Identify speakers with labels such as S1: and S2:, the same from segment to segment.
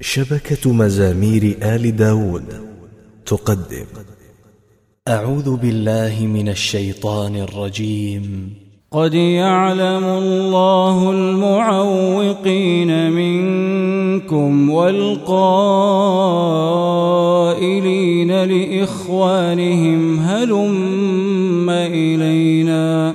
S1: شبكة مزامير آل داود تقدم.
S2: أعوذ بالله من الشيطان الرجيم.
S3: قد يعلم الله المعوقين منكم والقائلين لإخوانهم هلم إلينا.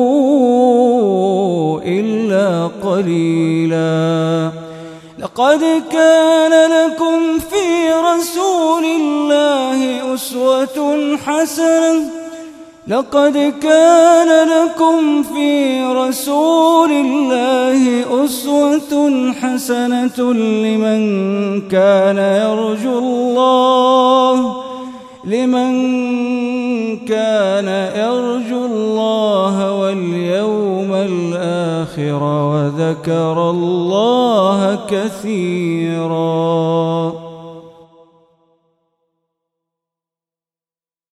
S3: إلا قليلا. لقد كان لكم في رسول الله أسوة حسنة. لقد كان لكم في رسول الله أسوة حسنة لمن كان يرجو الله. لمن كان يرجو الله واليوم الآخر. وذكر الله كثيراً.